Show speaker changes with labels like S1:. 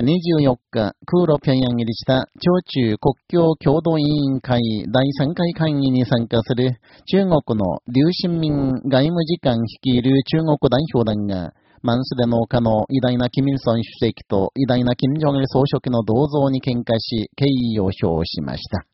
S1: 24日、空路平壌入りした朝中国境共同委員会第3回会議に参加する中国の劉新民外務次官率いる中国代表団が、マンスデ農家の偉大なキミルソン主席と偉大なキム・ジョンル総書記の銅像に喧嘩し、敬意を表しました。